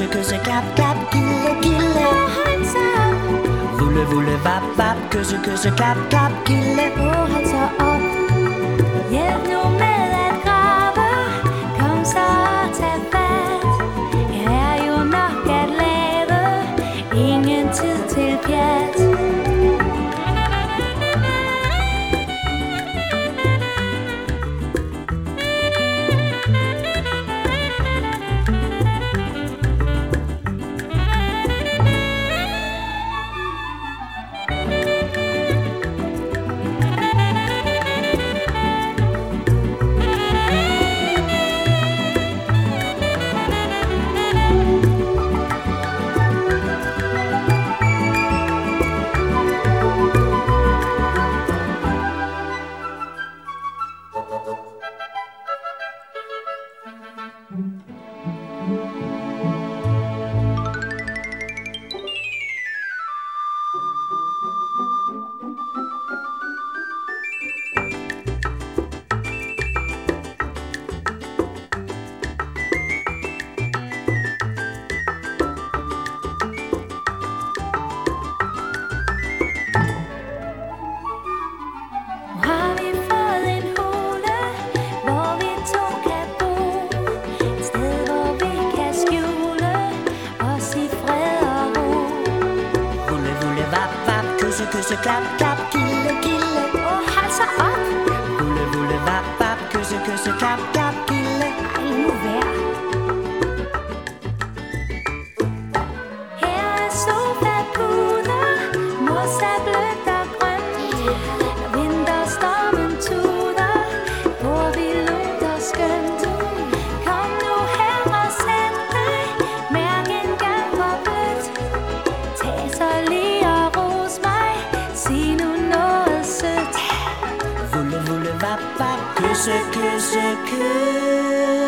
ce que ce cap cap kille kille oh, Voule voule vap vap que ce que ce cap cap kille Oh hands up. Yeah. Música kysse, klap, klap, gille, gille. Åh, hold så op, Vulle, vulle, vap, vap, kysse, kysse, klap, klap, gille. ej nu vær. Her er sofapuder, mos er blødt ne vous le leva pas. Que ce que ce que